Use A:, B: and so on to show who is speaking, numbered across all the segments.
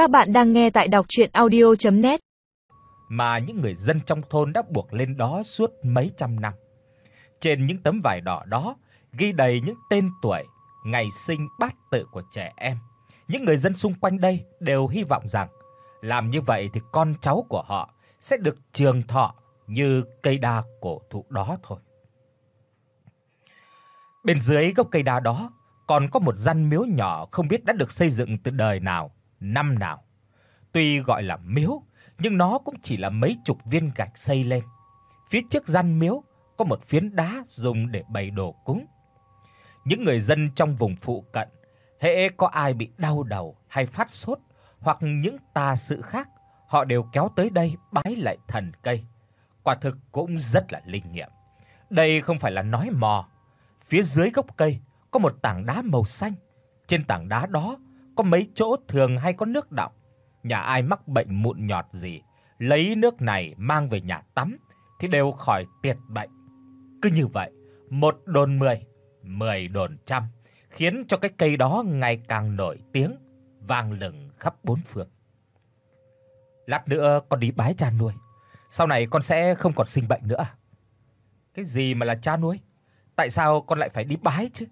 A: Các bạn đang nghe tại đọc audio net
B: Mà những người dân trong thôn đã buộc lên đó suốt mấy trăm năm. Trên những tấm vải đỏ đó ghi đầy những tên tuổi, ngày sinh bát tự của trẻ em. Những người dân xung quanh đây đều hy vọng rằng làm như vậy thì con cháu của họ sẽ được trường thọ như cây đa cổ thụ đó thôi. Bên dưới gốc cây đa đó còn có một gian miếu nhỏ không biết đã được xây dựng từ đời nào, năm nào. Tuy gọi là miếu, nhưng nó cũng chỉ là mấy chục viên gạch xây lên. Phía trước gian miếu có một phiến đá dùng để bày đồ cúng. Những người dân trong vùng phụ cận, hễ có ai bị đau đầu hay phát sốt hoặc những tà sự khác, họ đều kéo tới đây bái lại thần cây. Quả thực cũng rất là linh nghiệm. Đây không phải là nói mò. Phía dưới gốc cây có một tảng đá màu xanh, trên tảng đá đó có mấy chỗ thường hay có nước đọng. Nhà ai mắc bệnh mụn nhọt gì, lấy nước này mang về nhà tắm thì đều khỏi tiệt bệnh. Cứ như vậy, một đồn 10, 10 đồn trăm, khiến cho cái cây đó ngày càng nổi tiếng, vang lừng khắp bốn phương. Lát nữa con đi bái cha nuôi, sau này con sẽ không còn sinh bệnh nữa à? Cái gì mà là cha nuôi? Tại sao con lại phải đi bái chứ?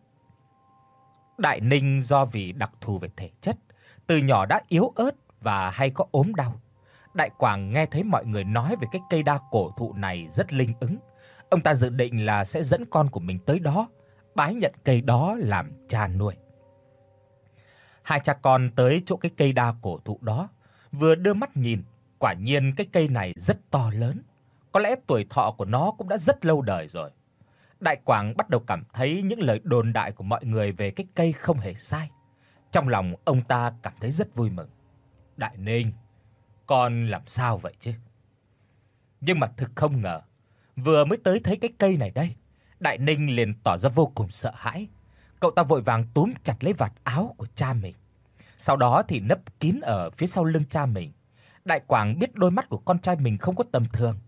B: Đại Ninh do vì đặc thù về thể chất, từ nhỏ đã yếu ớt và hay có ốm đau. Đại Quảng nghe thấy mọi người nói về cái cây đa cổ thụ này rất linh ứng. Ông ta dự định là sẽ dẫn con của mình tới đó, bái nhận cây đó làm cha nuôi. Hai cha con tới chỗ cái cây đa cổ thụ đó, vừa đưa mắt nhìn, quả nhiên cái cây này rất to lớn, có lẽ tuổi thọ của nó cũng đã rất lâu đời rồi. Đại Quảng bắt đầu cảm thấy những lời đồn đại của mọi người về cái cây không hề sai. Trong lòng ông ta cảm thấy rất vui mừng. Đại Ninh, con làm sao vậy chứ? Nhưng mà thực không ngờ, vừa mới tới thấy cái cây này đây, Đại Ninh liền tỏ ra vô cùng sợ hãi. Cậu ta vội vàng túm chặt lấy vạt áo của cha mình. Sau đó thì nấp kín ở phía sau lưng cha mình. Đại Quảng biết đôi mắt của con trai mình không có tầm thường.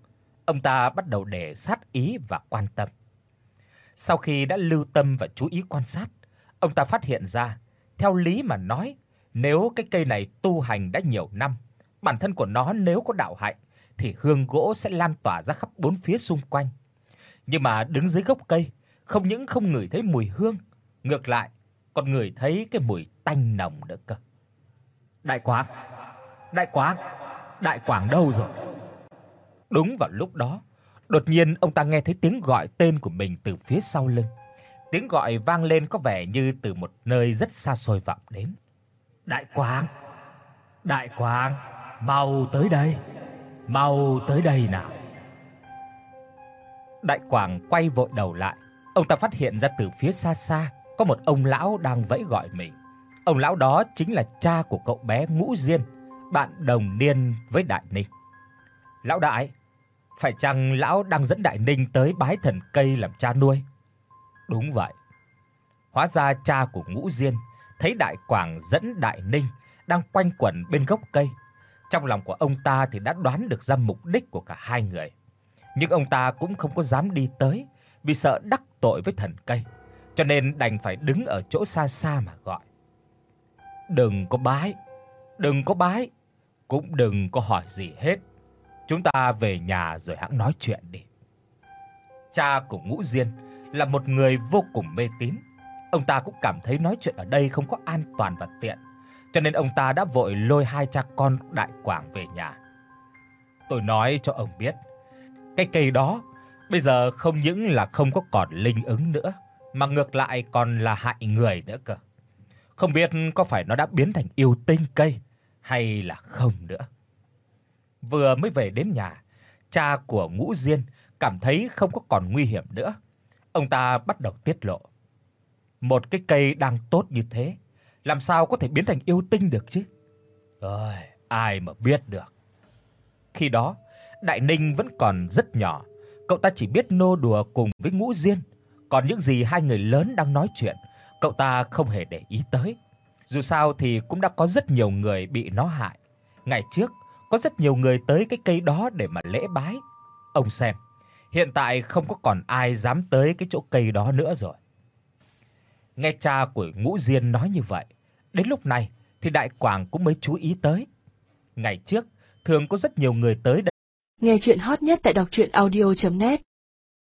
B: Ông ta bắt đầu để sát ý và quan tâm. Sau khi đã lưu tâm và chú ý quan sát, ông ta phát hiện ra, theo lý mà nói, nếu cái cây này tu hành đã nhiều năm, bản thân của nó nếu có đạo hạnh thì hương gỗ sẽ lan tỏa ra khắp bốn phía xung quanh. Nhưng mà đứng dưới gốc cây, không những không ngửi thấy mùi hương, ngược lại còn ngửi thấy cái mùi tanh nồng nữa cơ. Đại Quảng, Đại Quảng, Đại Quảng đâu rồi? Đúng vào lúc đó, Đột nhiên ông ta nghe thấy tiếng gọi tên của mình từ phía sau lưng. Tiếng gọi vang lên có vẻ như từ một nơi rất xa xôi vọng đến. Đại Quang! Đại Quang, mau tới đây. Mau tới đây nào. Đại Quang quay vội đầu lại, ông ta phát hiện ra từ phía xa xa có một ông lão đang vẫy gọi mình. Ông lão đó chính là cha của cậu bé Ngũ Diên, bạn đồng niên với Đại Ninh. "Lão đại, phải chăng lão đang dẫn Đại Ninh tới bái thần cây làm cha nuôi? Đúng vậy. Hóa ra cha của Ngũ Diên thấy Đại Quảng dẫn Đại Ninh đang quanh quẩn bên gốc cây. Trong lòng của ông ta thì đã đoán được ra mục đích của cả hai người. Nhưng ông ta cũng không có dám đi tới vì sợ đắc tội với thần cây, cho nên đành phải đứng ở chỗ xa xa mà gọi. Đừng có bái, đừng có bái, cũng đừng có hỏi gì hết. Chúng ta về nhà rồi hãng nói chuyện đi. Cha của Ngũ Diên là một người vô cùng mê tín. Ông ta cũng cảm thấy nói chuyện ở đây không có an toàn và tiện, cho nên ông ta đã vội lôi hai cha con Đại Quảng về nhà. Tôi nói cho ông biết, cái cây đó bây giờ không những là không có còn linh ứng nữa, mà ngược lại còn là hại người nữa cơ. Không biết có phải nó đã biến thành yêu tinh cây hay là không nữa. Vừa mới về đến nhà, cha của Ngũ Diên cảm thấy không có còn nguy hiểm nữa. Ông ta bắt đầu tiết lộ. Một cái cây đang tốt như thế, làm sao có thể biến thành yêu tinh được chứ? Ôi, ai mà biết được. Khi đó, Đại Ninh vẫn còn rất nhỏ, cậu ta chỉ biết nô đùa cùng với Ngũ Diên, còn những gì hai người lớn đang nói chuyện, cậu ta không hề để ý tới. Dù sao thì cũng đã có rất nhiều người bị nó hại. Ngày trước, có rất nhiều người tới cái cây đó để mà lễ bái. Ông xem, hiện tại không có còn ai dám tới cái chỗ cây đó nữa rồi. Nghe cha của Ngũ Diên nói như vậy, đến lúc này thì Đại Quảng cũng mới chú ý tới. Ngày trước, thường có rất nhiều người tới đây.
C: Nghe truyện hot nhất tại doctruyenaudio.net